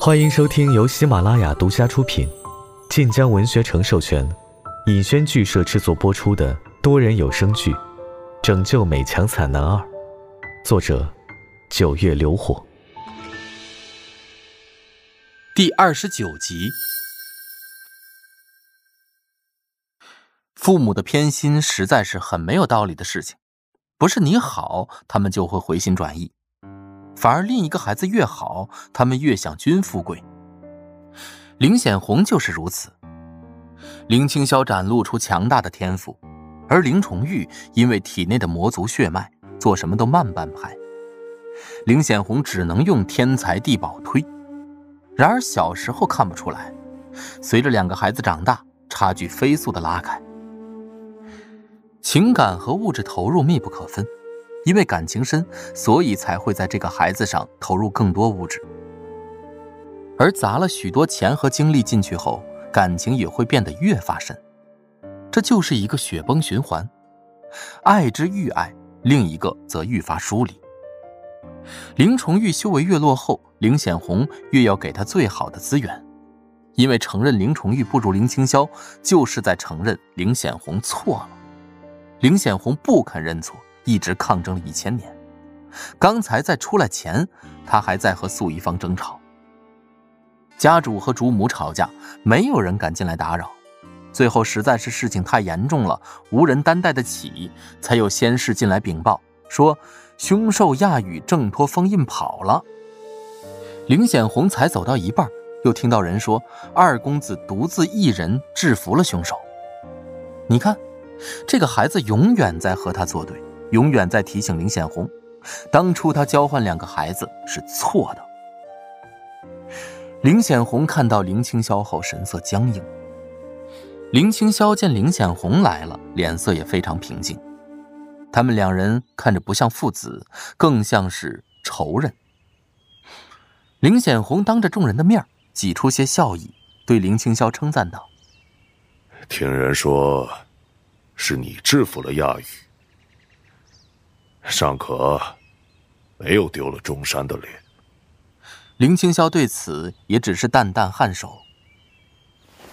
欢迎收听由喜马拉雅独家出品、晋江文学城授权、尹轩剧社制作播出的多人有声剧《拯救美强惨男二》，作者：九月流火，第二十九集。父母的偏心实在是很没有道理的事情，不是你好，他们就会回心转意。反而另一个孩子越好，他们越想君富贵。林显红就是如此。林青霄展露出强大的天赋，而林重玉因为体内的魔族血脉，做什么都慢半拍。林显红只能用天才地宝推。然而小时候看不出来，随着两个孩子长大，差距飞速的拉开。情感和物质投入密不可分。因为感情深，所以才会在这个孩子上投入更多物质，而砸了许多钱和精力进去后，感情也会变得越发深，这就是一个雪崩循环。爱之愈爱，另一个则愈发疏离。林崇玉修为越落后，林显红越要给他最好的资源，因为承认林崇玉不如林青霄，就是在承认林显红错了。林显红不肯认错。一直抗争了一千年，刚才在出来前，他还在和素一方争吵。家主和主母吵架，没有人敢进来打扰。最后实在是事情太严重了，无人担待得起，才有仙士进来禀报说，凶兽亚羽挣脱封印跑了。林显红才走到一半，又听到人说二公子独自一人制服了凶手。你看，这个孩子永远在和他作对。永远在提醒林显红，当初他交换两个孩子是错的。林显红看到林青霄后，神色僵硬。林青霄见林显红来了，脸色也非常平静。他们两人看着不像父子，更像是仇人。林显红当着众人的面挤出些笑意，对林青霄称赞道：“听人说，是你制服了亚宇。”尚可，没有丢了中山的脸。林青霄对此也只是淡淡颔首。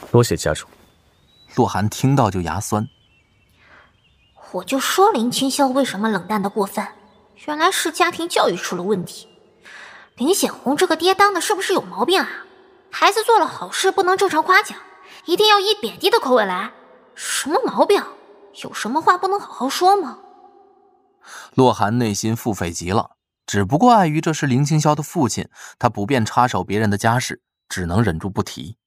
多谢家主。洛寒听到就牙酸。我就说林青霄为什么冷淡的过分，原来是家庭教育出了问题。林显红这个爹当的是不是有毛病啊？孩子做了好事不能正常夸奖，一定要以贬低的口吻来，什么毛病？有什么话不能好好说吗？洛寒内心腹诽极了，只不过碍于这是林青霄的父亲，他不便插手别人的家事，只能忍住不提。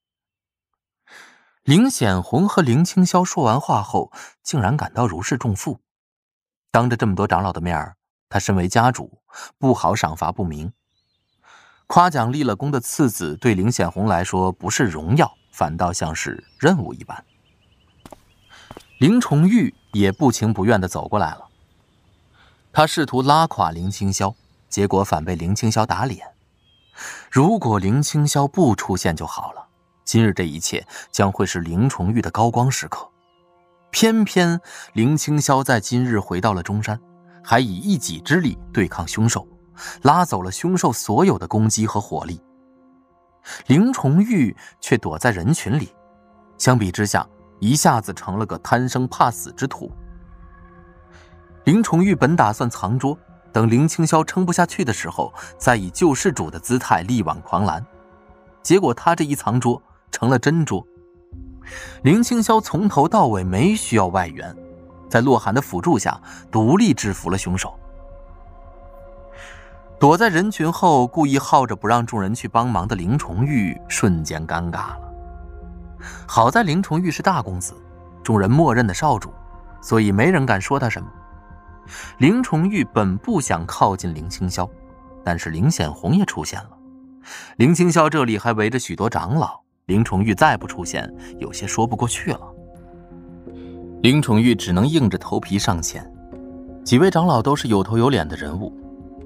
林显红和林青霄说完话后，竟然感到如释重负。当着这么多长老的面他身为家主，不好赏罚不明。夸奖立了功的次子，对林显红来说不是荣耀，反倒像是任务一般。林重玉也不情不愿地走过来了。他试图拉垮林青霄，结果反被林青霄打脸。如果林青霄不出现就好了，今日这一切将会是林重玉的高光时刻。偏偏林青霄在今日回到了中山，还以一己之力对抗凶兽，拉走了凶兽所有的攻击和火力。林重玉却躲在人群里，相比之下，一下子成了个贪生怕死之徒。林重玉本打算藏拙，等林青霄撑不下去的时候，再以救世主的姿态力挽狂澜。结果他这一藏拙，成了真拙。林青霄从头到尾没需要外援，在洛寒的辅助下，独立制服了凶手。躲在人群后，故意耗着不让众人去帮忙的林重玉瞬间尴尬了。好在林重玉是大公子，众人默认的少主，所以没人敢说他什么。林重玉本不想靠近林青霄，但是林显红也出现了。林青霄这里还围着许多长老，林重玉再不出现，有些说不过去了。林重玉只能硬着头皮上前。几位长老都是有头有脸的人物，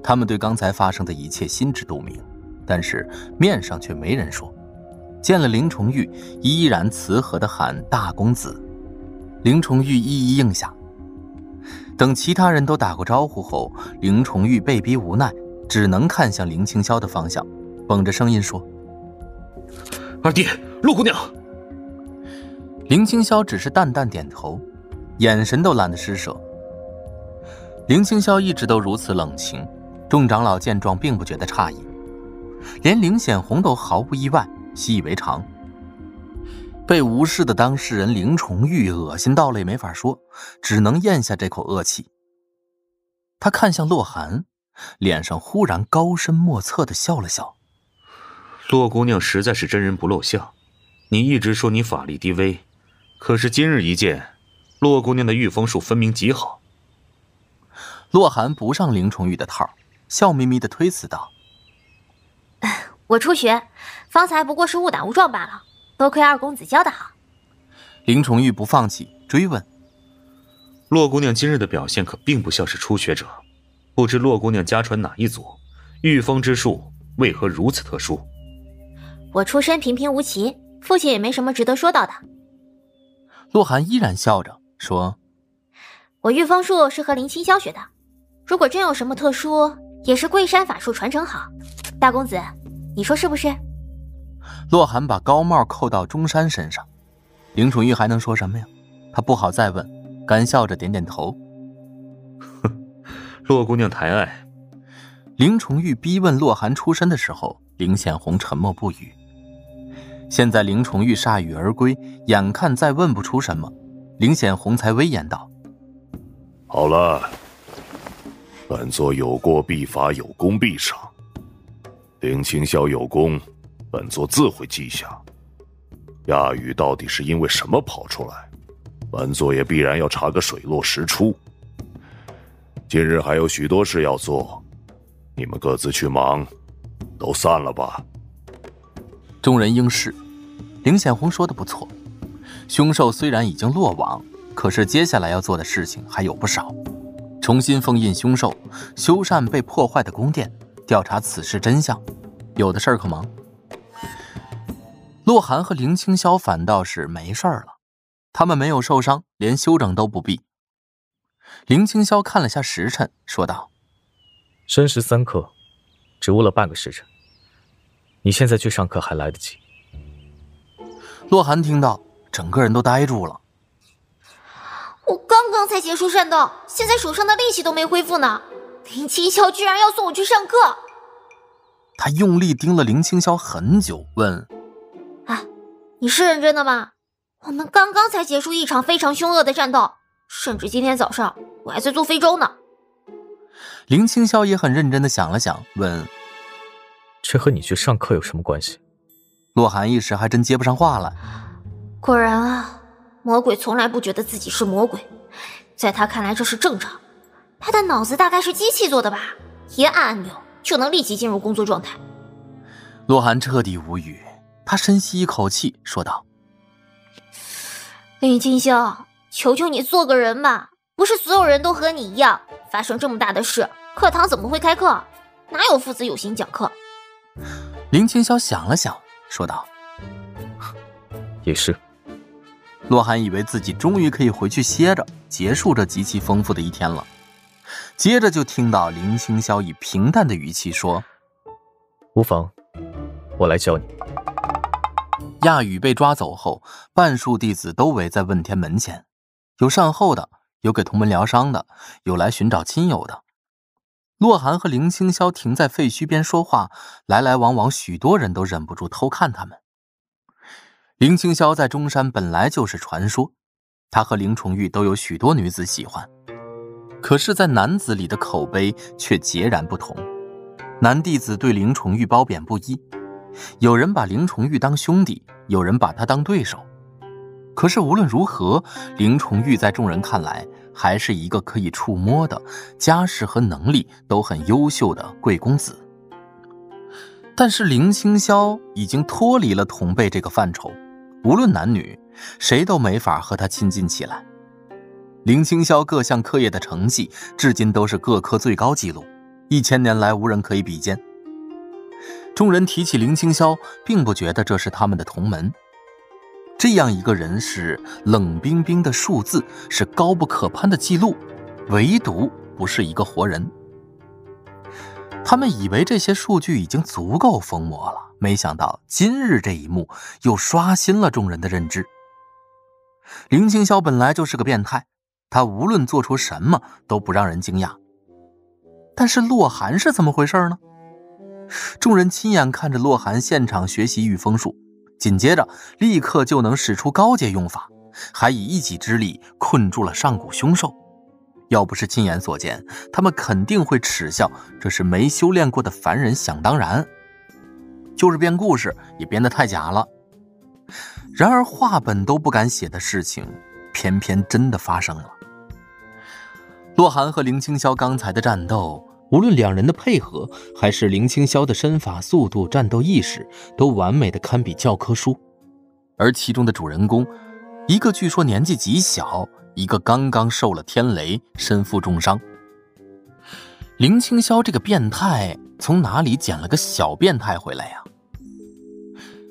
他们对刚才发生的一切心知肚明，但是面上却没人说。见了林重玉，依然慈和的喊大公子。林重玉一一应下。等其他人都打过招呼后，林崇玉被逼无奈，只能看向林青霄的方向，绷着声音说：“二弟，陆姑娘。林青霄只是淡淡点头，眼神都懒得施舍。林青霄一直都如此冷情，众长老见状并不觉得诧异，连林显红都毫不意外，习以为常。被无视的当事人林崇玉恶心到了也没法说，只能咽下这口恶气。他看向洛寒，脸上忽然高深莫测的笑了笑。洛姑娘实在是真人不露相，你一直说你法力低微。可是今日一见，洛姑娘的御风术分明极好。洛寒不上林崇玉的套，笑眯眯的推辞道：“我初学，方才不过是误打误撞罢了，多亏二公子教的好。”林崇玉不放弃，追问：“洛姑娘今日的表现可并不像是初学者，不知洛姑娘家传哪一族？御风之术为何如此特殊？”我出身平平无奇，父亲也没什么值得说到的。洛寒依然笑着说：“我御风术是和林清霄学的，如果真有什么特殊，也是桂山法术传承好。大公子，你说是不是？”洛寒把高帽扣到中山身上，林楚玉还能说什么呀？他不好再问，干笑着点点头。哼，洛姑娘抬爱。林崇玉逼问洛寒出身的时候，林显红沉默不语。现在林崇玉铩羽而归，眼看再问不出什么，林显红才威严道：“好了，本座有过必罚，有功必赏。林清霄有功，本座自会记下。亚宇到底是因为什么跑出来？本座也必然要查个水落石出。今日还有许多事要做，你们各自去忙，都散了吧。”众人应是。林显红说的不错，凶兽虽然已经落网，可是接下来要做的事情还有不少：重新封印凶兽，修缮被破坏的宫殿，调查此事真相，有的事儿可忙。洛寒和林清霄反倒是没事儿了，他们没有受伤，连休整都不必。林清霄看了下时辰，说道：“申时三刻，只误了半个时辰。你现在去上课还来得及。”洛寒听到，整个人都呆住了。我刚刚才结束战斗，现在手上的力气都没恢复呢。林清霄居然要送我去上课！他用力盯了林清霄很久，问：“哎，你是认真的吗？我们刚刚才结束一场非常凶恶的战斗，甚至今天早上我还在做非洲呢。”林清霄也很认真的想了想，问：“这和你去上课有什么关系？”洛寒一时还真接不上话来。果然啊，魔鬼从来不觉得自己是魔鬼，在他看来这是正常。他的脑子大概是机器做的吧？一按按钮就能立即进入工作状态。洛寒彻底无语，他深吸一口气，说道：“林清霄，求求你做个人吧！不是所有人都和你一样，发生这么大的事，课堂怎么会开课？哪有父子有心讲课？”林清霄想了想。说道：“也是。”洛寒以为自己终于可以回去歇着，结束这极其丰富的一天了。接着就听到林清霄以平淡的语气说：“无妨，我来教你。”亚宇被抓走后，半数弟子都围在问天门前，有善后的，有给同门疗伤的，有来寻找亲友的。洛寒和林清霄停在废墟边说话，来来往往，许多人都忍不住偷看他们。林清霄在中山本来就是传说，他和林重玉都有许多女子喜欢，可是，在男子里的口碑却截然不同。男弟子对林重玉褒贬不一，有人把林重玉当兄弟，有人把他当对手。可是无论如何，林重玉在众人看来。还是一个可以触摸的家世和能力都很优秀的贵公子，但是林清霄已经脱离了同辈这个范畴，无论男女，谁都没法和他亲近起来。林清霄各项课业的成绩至今都是各科最高纪录，一千年来无人可以比肩。众人提起林清霄，并不觉得这是他们的同门。这样一个人是冷冰冰的数字，是高不可攀的记录，唯独不是一个活人。他们以为这些数据已经足够疯魔了，没想到今日这一幕又刷新了众人的认知。林青霄本来就是个变态，他无论做出什么都不让人惊讶。但是洛寒是怎么回事呢？众人亲眼看着洛寒现场学习御风术，紧接着立刻就能使出高阶用法，还以一己之力困住了上古凶兽。要不是亲眼所见，他们肯定会耻笑这是没修炼过的凡人想当然。就是编故事也编得太假了。然而画本都不敢写的事情，偏偏真的发生了。洛寒和林青霄刚才的战斗，无论两人的配合，还是林青霄的身法速度、战斗意识，都完美的堪比教科书。而其中的主人公，一个据说年纪极小，一个刚刚受了天雷，身负重伤。林青霄这个变态从哪里捡了个小变态回来呀？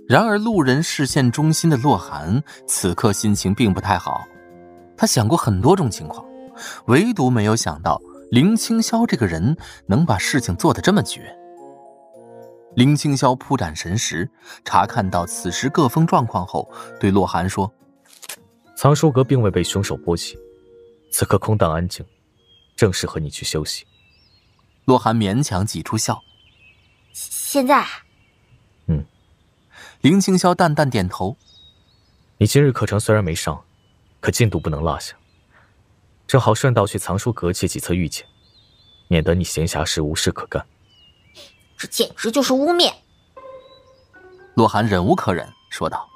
然而路人视线中心的洛寒此刻心情并不太好，他想过很多种情况。唯独没有想到林青霄这个人能把事情做得这么绝。林青霄铺展神识，查看到此时各方状况后，对洛寒说：“藏书阁并未被凶手波及，此刻空荡安静，正适合你去休息。”洛寒勉强挤出笑：“现在。”嗯。林青霄淡淡点头：“你今日课程虽然没上，可进度不能落下。”正好顺道去藏书阁借几册玉简，免得你闲暇时无事可干。这简直就是污蔑！洛寒忍无可忍，说道：“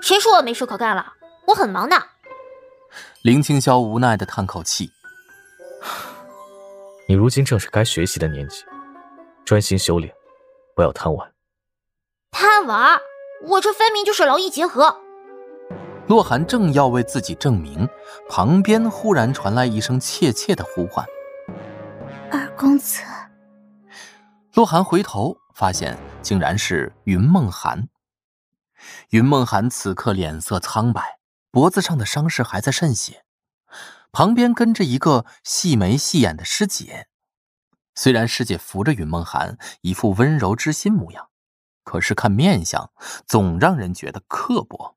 谁说我没事可干了？我很忙的。”林青霄无奈的叹口气：“你如今正是该学习的年纪，专心修炼，不要贪玩。”贪玩？我这分明就是劳逸结合。洛寒正要为自己证明，旁边忽然传来一声怯怯的呼唤：“二公子。”洛寒回头，发现竟然是云梦寒。云梦寒此刻脸色苍白，脖子上的伤势还在渗血，旁边跟着一个细眉细眼的师姐。虽然师姐扶着云梦寒，一副温柔之心模样，可是看面相，总让人觉得刻薄。